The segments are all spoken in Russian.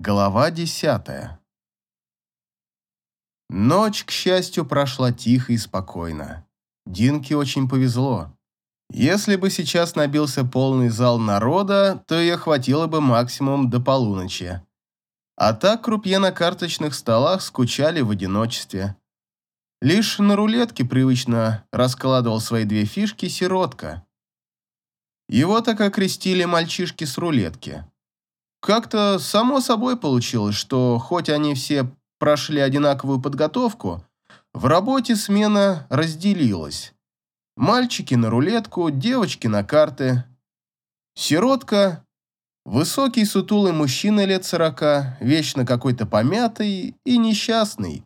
Глава десятая. Ночь, к счастью, прошла тихо и спокойно. Динке очень повезло. Если бы сейчас набился полный зал народа, то ее хватило бы максимум до полуночи. А так крупье на карточных столах скучали в одиночестве. Лишь на рулетке привычно раскладывал свои две фишки сиротка. Его так окрестили мальчишки с рулетки. Как-то само собой получилось, что хоть они все прошли одинаковую подготовку, в работе смена разделилась. Мальчики на рулетку, девочки на карты. Сиротка – высокий сутулый мужчина лет сорока, вечно какой-то помятый и несчастный.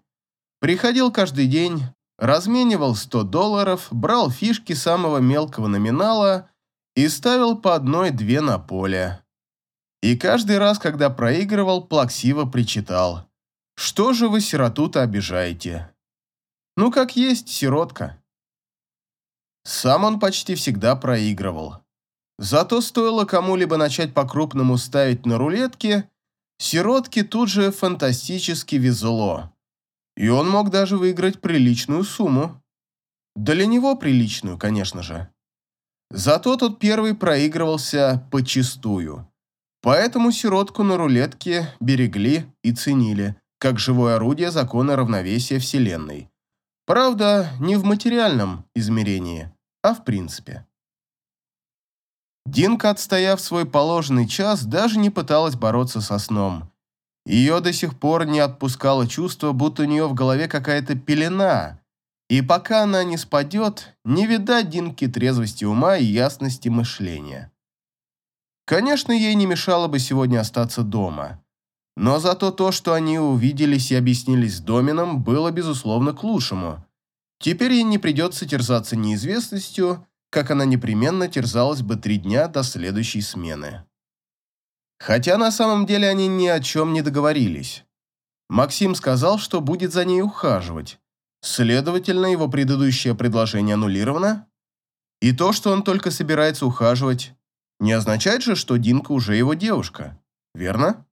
Приходил каждый день, разменивал 100 долларов, брал фишки самого мелкого номинала и ставил по одной-две на поле. И каждый раз, когда проигрывал, плаксиво причитал. «Что же вы сироту-то обижаете?» «Ну, как есть, сиротка». Сам он почти всегда проигрывал. Зато стоило кому-либо начать по-крупному ставить на рулетке, сиротке тут же фантастически везло. И он мог даже выиграть приличную сумму. Для него приличную, конечно же. Зато тот первый проигрывался почистую. Поэтому сиротку на рулетке берегли и ценили, как живое орудие закона равновесия Вселенной. Правда, не в материальном измерении, а в принципе. Динка, отстояв свой положенный час, даже не пыталась бороться со сном. Ее до сих пор не отпускало чувство, будто у нее в голове какая-то пелена, и пока она не спадет, не видать Динке трезвости ума и ясности мышления. Конечно, ей не мешало бы сегодня остаться дома. Но зато то, что они увиделись и объяснились с Домином, было, безусловно, к лучшему. Теперь ей не придется терзаться неизвестностью, как она непременно терзалась бы три дня до следующей смены. Хотя на самом деле они ни о чем не договорились. Максим сказал, что будет за ней ухаживать. Следовательно, его предыдущее предложение аннулировано. И то, что он только собирается ухаживать, не означает же, что Динка уже его девушка, верно?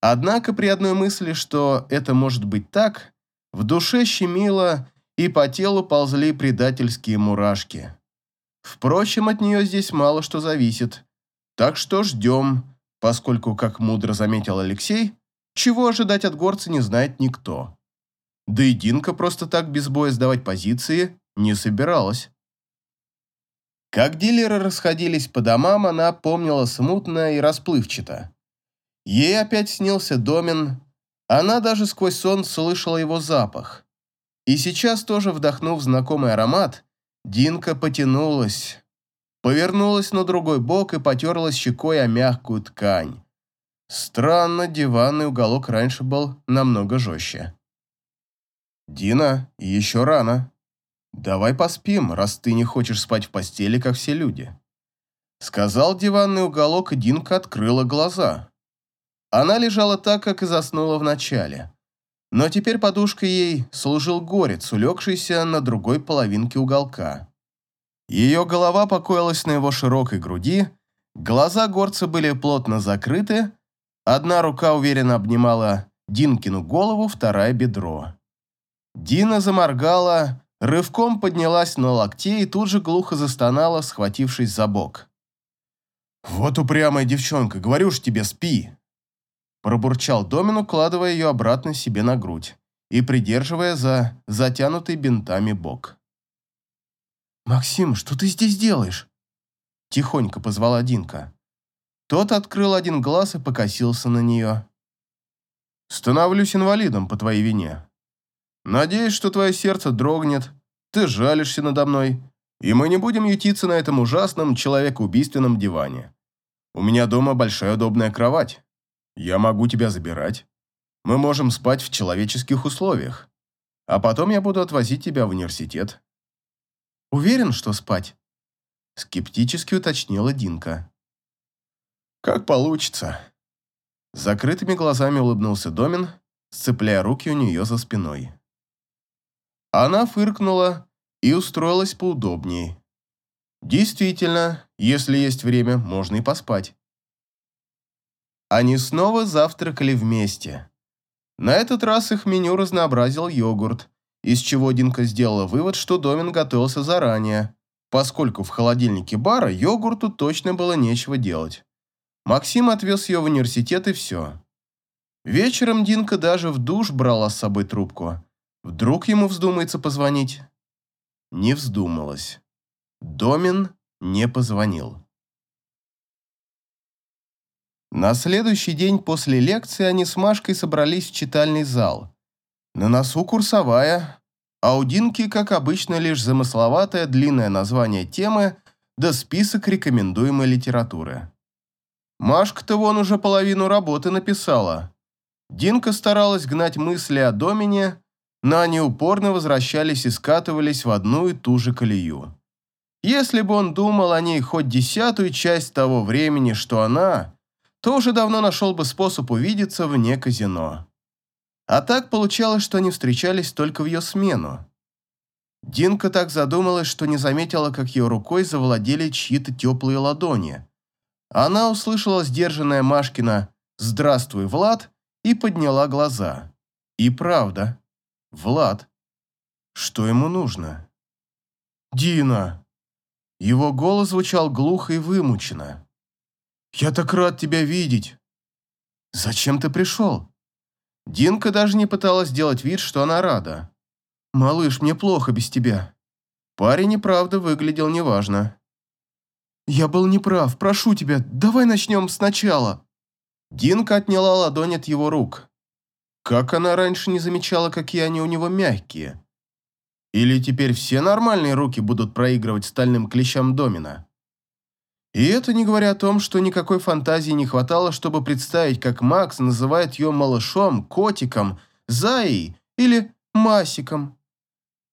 Однако при одной мысли, что это может быть так, в душе щемило и по телу ползли предательские мурашки. Впрочем, от нее здесь мало что зависит. Так что ждем, поскольку, как мудро заметил Алексей, чего ожидать от горца не знает никто. Да и Динка просто так без боя сдавать позиции не собиралась. Как дилеры расходились по домам, она помнила смутно и расплывчато. Ей опять снился Домин, она даже сквозь сон слышала его запах. И сейчас, тоже вдохнув знакомый аромат, Динка потянулась, повернулась на другой бок и потерлась щекой о мягкую ткань. Странно, диванный уголок раньше был намного жестче. «Дина, еще рано», «Давай поспим, раз ты не хочешь спать в постели, как все люди». Сказал диванный уголок, и Динка открыла глаза. Она лежала так, как и заснула вначале. Но теперь подушкой ей служил горец, улегшийся на другой половинке уголка. Ее голова покоилась на его широкой груди, глаза горца были плотно закрыты, одна рука уверенно обнимала Динкину голову, вторая – бедро. Дина заморгала, Рывком поднялась на локте и тут же глухо застонала, схватившись за бок. «Вот упрямая девчонка, говорю ж тебе, спи!» Пробурчал Домин, укладывая ее обратно себе на грудь и придерживая за затянутый бинтами бок. «Максим, что ты здесь делаешь?» Тихонько позвала Динка. Тот открыл один глаз и покосился на нее. «Становлюсь инвалидом по твоей вине», Надеюсь, что твое сердце дрогнет, ты жалишься надо мной, и мы не будем ютиться на этом ужасном человекоубийственном диване. У меня дома большая удобная кровать. Я могу тебя забирать. Мы можем спать в человеческих условиях. А потом я буду отвозить тебя в университет. Уверен, что спать? Скептически уточнила Динка. Как получится. закрытыми глазами улыбнулся Домин, сцепляя руки у нее за спиной. Она фыркнула и устроилась поудобнее. Действительно, если есть время, можно и поспать. Они снова завтракали вместе. На этот раз их меню разнообразил йогурт, из чего Динка сделала вывод, что Домин готовился заранее, поскольку в холодильнике бара йогурту точно было нечего делать. Максим отвез ее в университет и все. Вечером Динка даже в душ брала с собой трубку. Вдруг ему вздумается позвонить? Не вздумалось. Домин не позвонил. На следующий день после лекции они с Машкой собрались в читальный зал. На носу курсовая, а у Динки, как обычно, лишь замысловатое длинное название темы да список рекомендуемой литературы. Машка-то вон уже половину работы написала. Динка старалась гнать мысли о Домине, но они упорно возвращались и скатывались в одну и ту же колею. Если бы он думал о ней хоть десятую часть того времени, что она, то уже давно нашел бы способ увидеться вне казино. А так получалось, что они встречались только в ее смену. Динка так задумалась, что не заметила, как ее рукой завладели чьи-то теплые ладони. Она услышала сдержанное Машкина «Здравствуй, Влад» и подняла глаза. И правда, Влад. Что ему нужно? «Дина!» Его голос звучал глухо и вымученно. «Я так рад тебя видеть!» «Зачем ты пришел?» Динка даже не пыталась сделать вид, что она рада. «Малыш, мне плохо без тебя». Парень и правда выглядел неважно. «Я был неправ, прошу тебя, давай начнем сначала». Динка отняла ладонь от его рук. Как она раньше не замечала, какие они у него мягкие? Или теперь все нормальные руки будут проигрывать стальным клещам домина? И это не говоря о том, что никакой фантазии не хватало, чтобы представить, как Макс называет ее малышом, котиком, заей или масиком.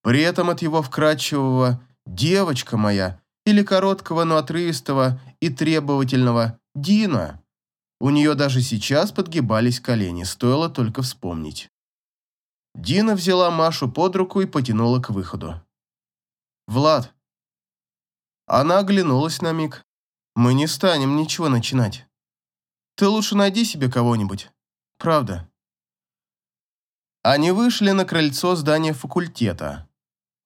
При этом от его вкрадчивого «девочка моя» или короткого, но отрывистого и требовательного «Дина» у нее даже сейчас подгибались колени, стоило только вспомнить. Дина взяла Машу под руку и потянула к выходу. «Влад». Она оглянулась на миг, мы не станем ничего начинать. Ты лучше найди себе кого-нибудь. Правда. Они вышли на крыльцо здания факультета.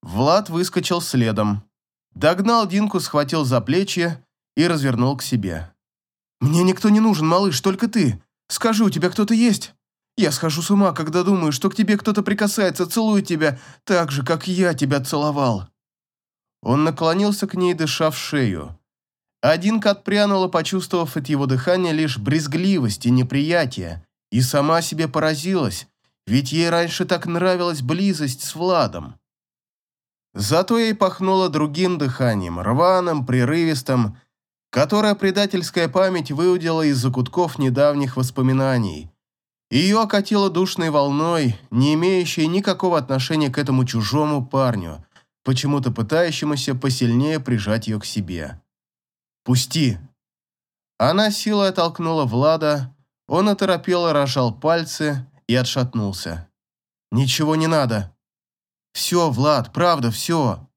Влад выскочил следом. Догнал Динку, схватил за плечи и развернул к себе. «Мне никто не нужен, малыш, только ты. Скажи, у тебя кто-то есть? Я схожу с ума, когда думаю, что к тебе кто-то прикасается, целует тебя, так же, как я тебя целовал». Он наклонился к ней, дыша в шею. Одинка отпрянула, почувствовав от его дыхания лишь брезгливость и неприятие, и сама себе поразилась, ведь ей раньше так нравилась близость с Владом. Зато ей пахнуло другим дыханием, рваным, прерывистым, которое предательская память выудила из закутков недавних воспоминаний. Ее окатило душной волной, не имеющей никакого отношения к этому чужому парню, почему-то пытающемуся посильнее прижать ее к себе. «Пусти!» Она силой оттолкнула Влада, он оторопело рожал пальцы и отшатнулся. «Ничего не надо!» «Все, Влад, правда, все!»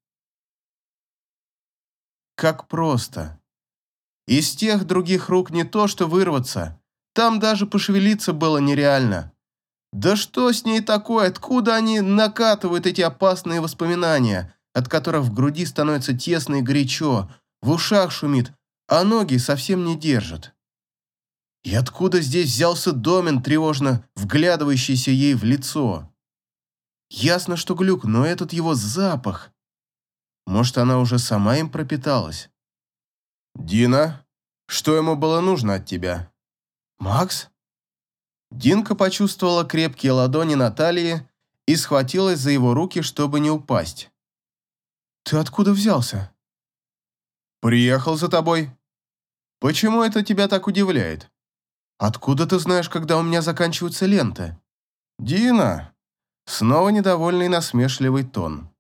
Как просто. Из тех других рук не то, что вырваться. Там даже пошевелиться было нереально. Да что с ней такое? Откуда они накатывают эти опасные воспоминания, от которых в груди становится тесно и горячо, в ушах шумит, а ноги совсем не держат. И откуда здесь взялся домен, тревожно вглядывающийся ей в лицо? Ясно, что глюк, но этот его запах. Может, она уже сама им пропиталась? «Дина, что ему было нужно от тебя?» «Макс?» Динка почувствовала крепкие ладони Натальи и схватилась за его руки, чтобы не упасть. «Ты откуда взялся?» «Приехал за тобой», Почему это тебя так удивляет? Откуда ты знаешь, когда у меня заканчиваются ленты? Дина. Снова недовольный насмешливый тон.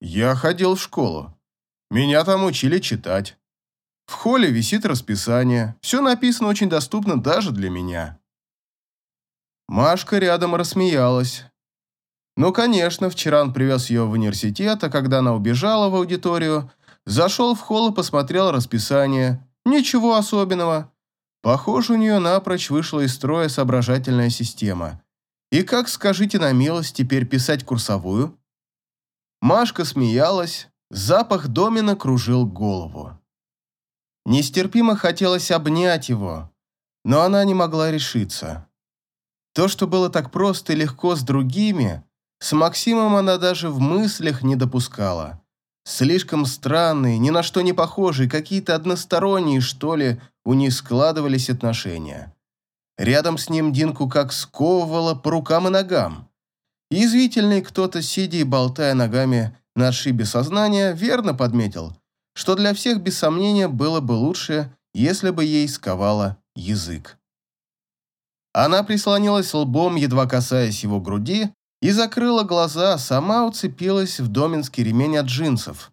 Я ходил в школу. Меня там учили читать. В холле висит расписание. Все написано очень доступно даже для меня. Машка рядом рассмеялась. Ну, конечно, вчера он привез ее в университет, а когда она убежала в аудиторию, зашел в холл и посмотрел расписание – Ничего особенного. Похоже, у нее напрочь вышла из строя соображательная система. И как, скажите на милость, теперь писать курсовую? Машка смеялась, запах домина кружил голову. Нестерпимо хотелось обнять его, но она не могла решиться. То, что было так просто и легко с другими, с Максимом она даже в мыслях не допускала. Слишком странные, ни на что не похожие, какие-то односторонние, что ли, у них складывались отношения. Рядом с ним Динку как сковывало по рукам и ногам. Язвительный кто-то, сидя и болтая ногами на отшибе сознания, верно подметил, что для всех, без сомнения, было бы лучше, если бы ей сковало язык. Она прислонилась лбом, едва касаясь его груди, и закрыла глаза, сама уцепилась в доменский ремень от джинсов.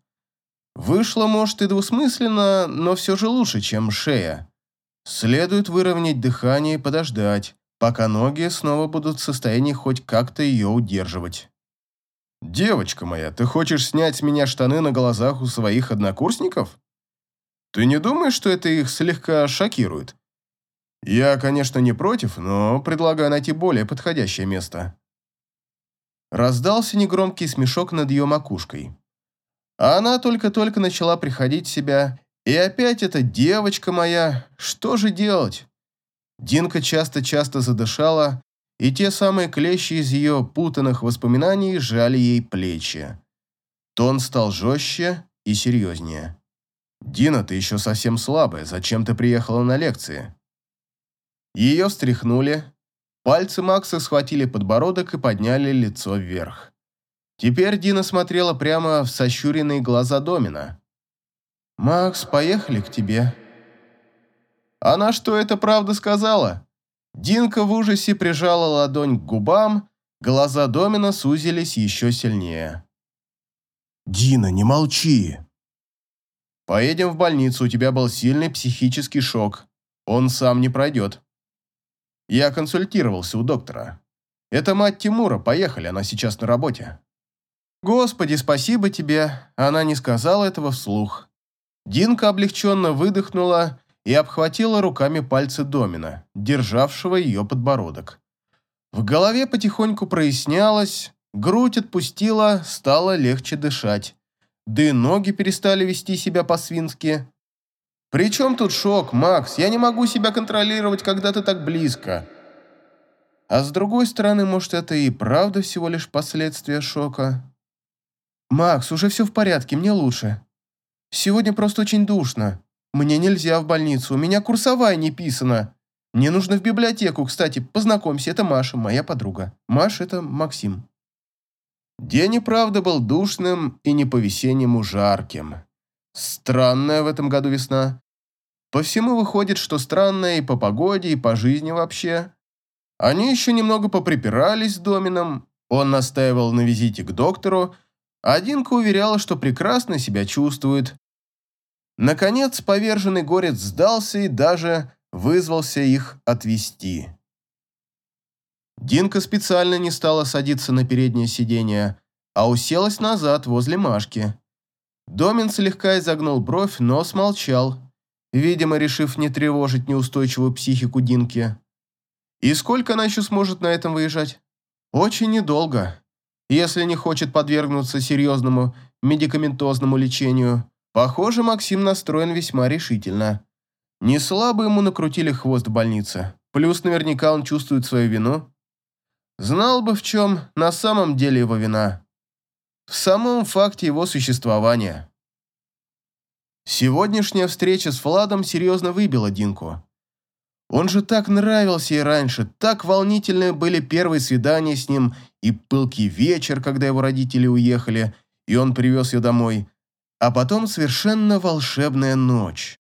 Вышло, может, и двусмысленно, но все же лучше, чем шея. Следует выровнять дыхание и подождать, пока ноги снова будут в состоянии хоть как-то ее удерживать. «Девочка моя, ты хочешь снять с меня штаны на глазах у своих однокурсников? Ты не думаешь, что это их слегка шокирует? Я, конечно, не против, но предлагаю найти более подходящее место». Раздался негромкий смешок над ее макушкой. А она только-только начала приходить в себя, и опять эта девочка моя, что же делать? Динка часто-часто задышала, и те самые клещи из ее путанных воспоминаний сжали ей плечи. Тон стал жестче и серьезнее. «Дина, ты еще совсем слабая, зачем ты приехала на лекции?» Ее встряхнули, Пальцы Макса схватили подбородок и подняли лицо вверх. Теперь Дина смотрела прямо в сощуренные глаза Домина. «Макс, поехали к тебе». Она что, это правда сказала? Динка в ужасе прижала ладонь к губам, глаза Домина сузились еще сильнее. «Дина, не молчи!» «Поедем в больницу, у тебя был сильный психический шок. Он сам не пройдет». Я консультировался у доктора. Это мать Тимура, поехали, она сейчас на работе. Господи, спасибо тебе, она не сказала этого вслух. Динка облегченно выдохнула и обхватила руками пальцы Домина, державшего ее подбородок. В голове потихоньку прояснялось, грудь отпустила, стало легче дышать. Да и ноги перестали вести себя по-свински. «При чем тут шок, Макс? Я не могу себя контролировать, когда ты так близко». А с другой стороны, может, это и правда всего лишь последствия шока? «Макс, уже все в порядке, мне лучше. Сегодня просто очень душно. Мне нельзя в больницу, у меня курсовая не писана. Мне нужно в библиотеку, кстати, познакомься, это Маша, моя подруга. Маша – это Максим». День и правда был душным и не по-весеннему жарким. Странная в этом году весна. По всему выходит, что странная и по погоде, и по жизни вообще. Они еще немного поприпирались с Домином, он настаивал на визите к доктору, а Динка уверяла, что прекрасно себя чувствует. Наконец, поверженный горец сдался и даже вызвался их отвезти. Динка специально не стала садиться на переднее сиденье, а уселась назад возле Машки. Домин слегка изогнул бровь, но смолчал, видимо, решив не тревожить неустойчивую психику Динки. И сколько она еще сможет на этом выезжать? Очень недолго. Если не хочет подвергнуться серьезному медикаментозному лечению. Похоже, Максим настроен весьма решительно. Не слабо ему накрутили хвост в больнице. Плюс наверняка он чувствует свою вину. Знал бы, в чем на самом деле его вина в самом факте его существования. Сегодняшняя встреча с Владом серьезно выбила Динку. Он же так нравился ей раньше, так волнительны были первые свидания с ним и пылкий вечер, когда его родители уехали, и он привез ее домой, а потом совершенно волшебная ночь.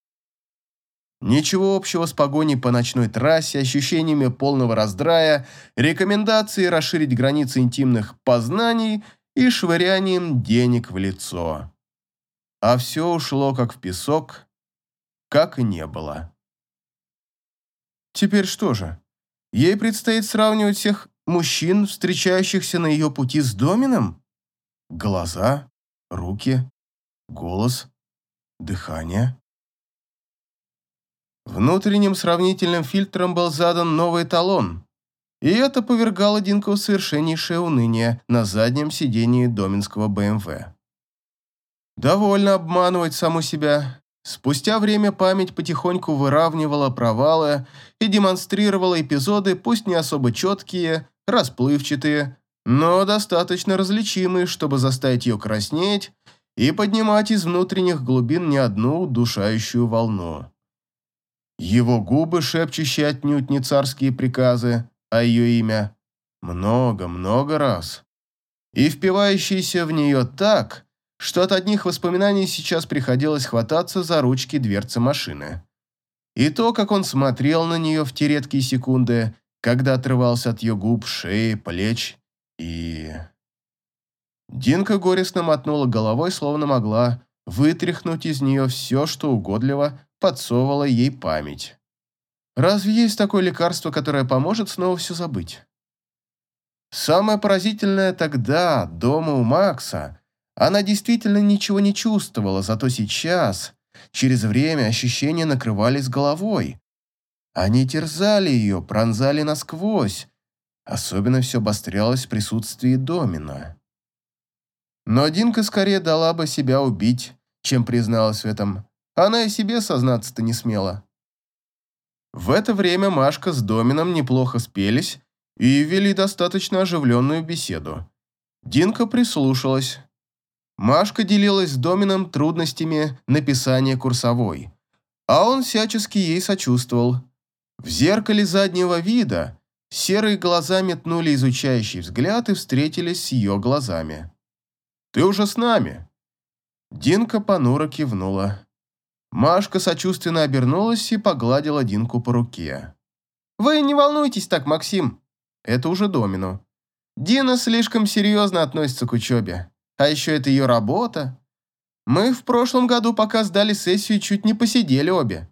Ничего общего с погоней по ночной трассе, ощущениями полного раздрая, рекомендации расширить границы интимных познаний – и швырянием денег в лицо. А все ушло как в песок, как и не было. Теперь что же? Ей предстоит сравнивать всех мужчин, встречающихся на ее пути с Домином? Глаза, руки, голос, дыхание. Внутренним сравнительным фильтром был задан новый эталон, и это повергало Динка в совершеннейшее уныние на заднем сидении доминского БМВ. Довольно обманывать саму себя. Спустя время память потихоньку выравнивала провалы и демонстрировала эпизоды, пусть не особо четкие, расплывчатые, но достаточно различимые, чтобы заставить ее краснеть и поднимать из внутренних глубин не одну удушающую волну. Его губы, шепчущие отнюдь не царские приказы, а ее имя, много-много раз. И впивающиеся в нее так, что от одних воспоминаний сейчас приходилось хвататься за ручки дверцы машины. И то, как он смотрел на нее в те редкие секунды, когда отрывался от ее губ, шеи, плеч и... Динка горестно мотнула головой, словно могла вытряхнуть из нее все, что угодливо подсовывала ей память. Разве есть такое лекарство, которое поможет снова все забыть? Самое поразительное тогда, дома у Макса, она действительно ничего не чувствовала, зато сейчас, через время, ощущения накрывались головой. Они терзали ее, пронзали насквозь. Особенно все обострялось в присутствии Домина. Но Динка скорее дала бы себя убить, чем призналась в этом. Она и себе сознаться-то не смела. В это время Машка с Домином неплохо спелись и вели достаточно оживленную беседу. Динка прислушалась. Машка делилась с Домином трудностями написания курсовой, а он всячески ей сочувствовал. В зеркале заднего вида серые глаза метнули изучающий взгляд и встретились с ее глазами. «Ты уже с нами?» Динка понуро кивнула. Машка сочувственно обернулась и погладила Динку по руке. «Вы не волнуйтесь так, Максим!» Это уже Домину. Дина слишком серьезно относится к учебе. А еще это ее работа. Мы в прошлом году, пока сдали сессию, чуть не посидели обе.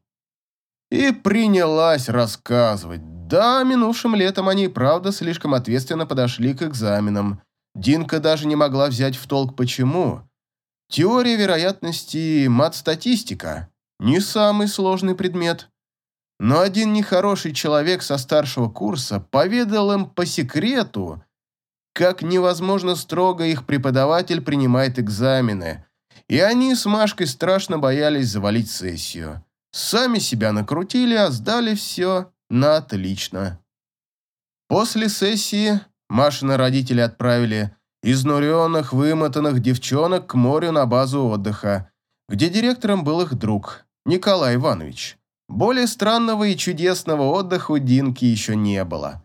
И принялась рассказывать. Да, минувшим летом они, правда, слишком ответственно подошли к экзаменам. Динка даже не могла взять в толк почему. Теория вероятности и мат-статистика – не самый сложный предмет. Но один нехороший человек со старшего курса поведал им по секрету, как невозможно строго их преподаватель принимает экзамены, и они с Машкой страшно боялись завалить сессию. Сами себя накрутили, а сдали все на отлично. После сессии Машины родители отправили изнуренных, вымотанных девчонок к морю на базу отдыха, где директором был их друг, Николай Иванович. Более странного и чудесного отдыха у Динки еще не было.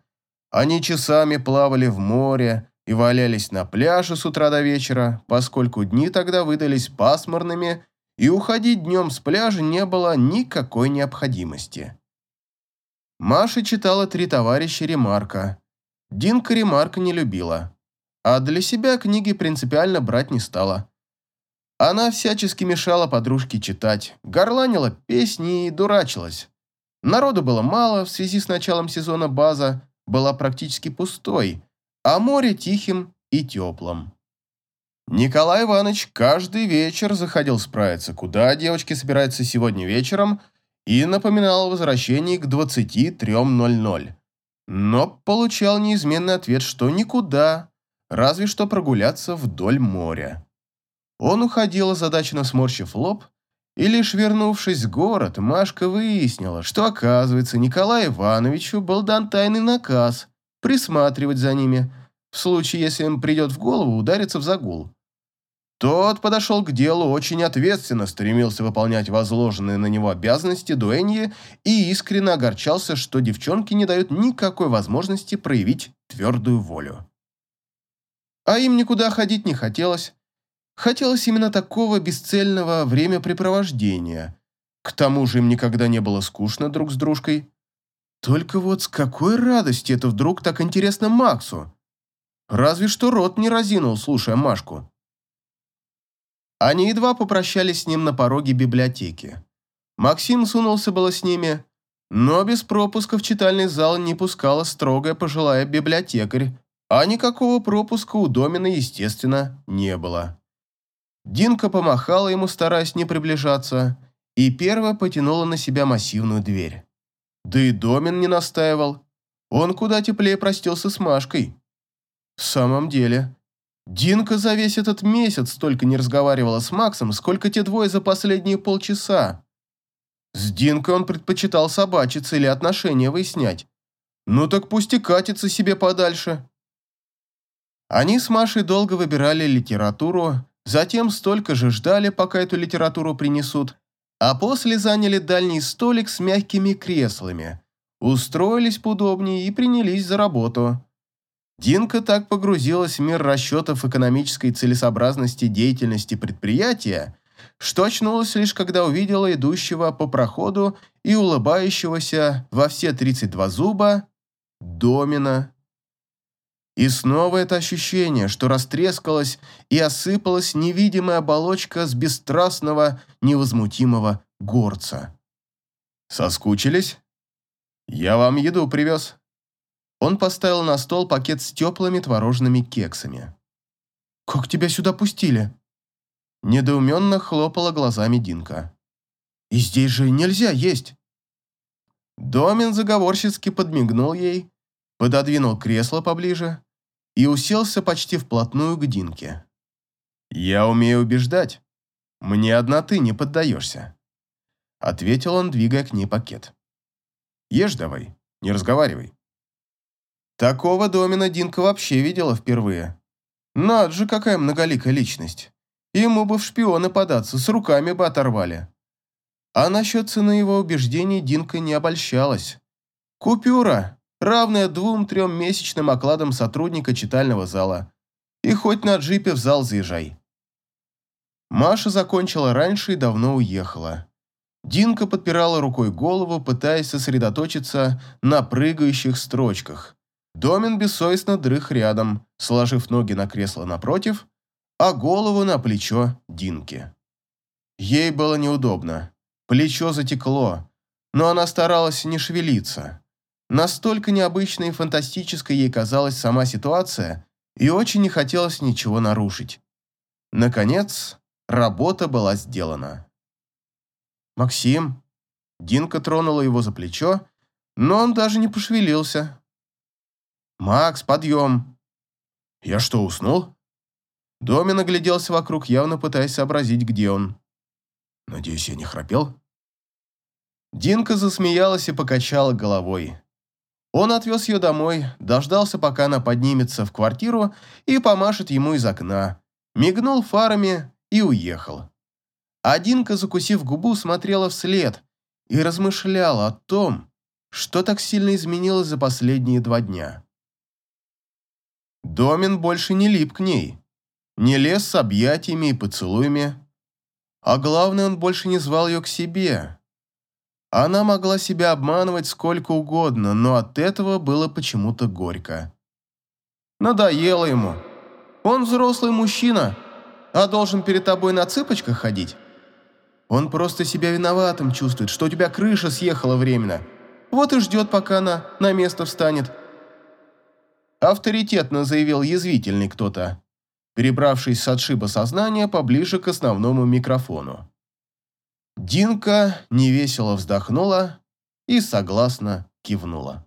Они часами плавали в море и валялись на пляже с утра до вечера, поскольку дни тогда выдались пасмурными, и уходить днем с пляжа не было никакой необходимости. Маша читала «Три товарища Ремарка». Динка Ремарка не любила а для себя книги принципиально брать не стала. Она всячески мешала подружке читать, горланила песни и дурачилась. Народу было мало, в связи с началом сезона база была практически пустой, а море тихим и теплым. Николай Иванович каждый вечер заходил справиться, куда девочки собираются сегодня вечером, и напоминал о возвращении к 23.00. Но получал неизменный ответ, что никуда, разве что прогуляться вдоль моря. Он уходил, озадаченно сморщив лоб, и лишь вернувшись в город, Машка выяснила, что, оказывается, Николаю Ивановичу был дан тайный наказ присматривать за ними, в случае, если им придет в голову удариться в загул. Тот подошел к делу очень ответственно, стремился выполнять возложенные на него обязанности дуэньи и искренне огорчался, что девчонки не дают никакой возможности проявить твердую волю. А им никуда ходить не хотелось. Хотелось именно такого бесцельного времяпрепровождения. К тому же им никогда не было скучно друг с дружкой. Только вот с какой радости это вдруг так интересно Максу? Разве что рот не разинул, слушая Машку. Они едва попрощались с ним на пороге библиотеки. Максим сунулся было с ними, но без пропуска в читальный зал не пускала строгая пожилая библиотекарь, а никакого пропуска у Домина, естественно, не было. Динка помахала ему, стараясь не приближаться, и первая потянула на себя массивную дверь. Да и Домин не настаивал. Он куда теплее простился с Машкой. В самом деле, Динка за весь этот месяц столько не разговаривала с Максом, сколько те двое за последние полчаса. С Динкой он предпочитал собачиться или отношения выяснять. Ну так пусть и катится себе подальше. Они с Машей долго выбирали литературу, затем столько же ждали, пока эту литературу принесут, а после заняли дальний столик с мягкими креслами, устроились поудобнее и принялись за работу. Динка так погрузилась в мир расчетов экономической целесообразности деятельности предприятия, что очнулась лишь когда увидела идущего по проходу и улыбающегося во все 32 зуба Домина. И снова это ощущение, что растрескалась и осыпалась невидимая оболочка с бесстрастного, невозмутимого горца. «Соскучились? Я вам еду привез». Он поставил на стол пакет с теплыми творожными кексами. «Как тебя сюда пустили?» Недоуменно хлопала глазами Динка. «И здесь же нельзя есть!» Домин заговорщицки подмигнул ей, пододвинул кресло поближе и уселся почти вплотную к Динке. «Я умею убеждать. Мне одна ты не поддаешься», — ответил он, двигая к ней пакет. «Ешь давай, не разговаривай». Такого Домина Динка вообще видела впервые. Над же, какая многоликая личность. Ему бы в шпионы податься, с руками бы оторвали. А насчет цены его убеждений Динка не обольщалась. Купюра, равная двум-трем месячным окладам сотрудника читального зала. И хоть на джипе в зал заезжай. Маша закончила раньше и давно уехала. Динка подпирала рукой голову, пытаясь сосредоточиться на прыгающих строчках. Домин бессовестно дрых рядом, сложив ноги на кресло напротив, а голову на плечо Динки. Ей было неудобно. Плечо затекло, но она старалась не шевелиться. Настолько необычной и фантастической ей казалась сама ситуация, и очень не хотелось ничего нарушить. Наконец, работа была сделана. «Максим?» Динка тронула его за плечо, но он даже не пошевелился. «Макс, подъем!» «Я что, уснул?» Домин огляделся вокруг, явно пытаясь сообразить, где он. «Надеюсь, я не храпел?» Динка засмеялась и покачала головой. Он отвез ее домой, дождался, пока она поднимется в квартиру и помашет ему из окна, мигнул фарами и уехал. А Динка, закусив губу, смотрела вслед и размышляла о том, что так сильно изменилось за последние два дня. Домин больше не лип к ней, не лез с объятиями и поцелуями, а главное, он больше не звал ее к себе. Она могла себя обманывать сколько угодно, но от этого было почему-то горько. Надоело ему. Он взрослый мужчина, а должен перед тобой на цыпочках ходить. Он просто себя виноватым чувствует, что у тебя крыша съехала временно. Вот и ждет, пока она на место встанет авторитетно заявил язвительный кто-то, перебравшись с отшиба сознания поближе к основному микрофону. Динка невесело вздохнула и согласно кивнула.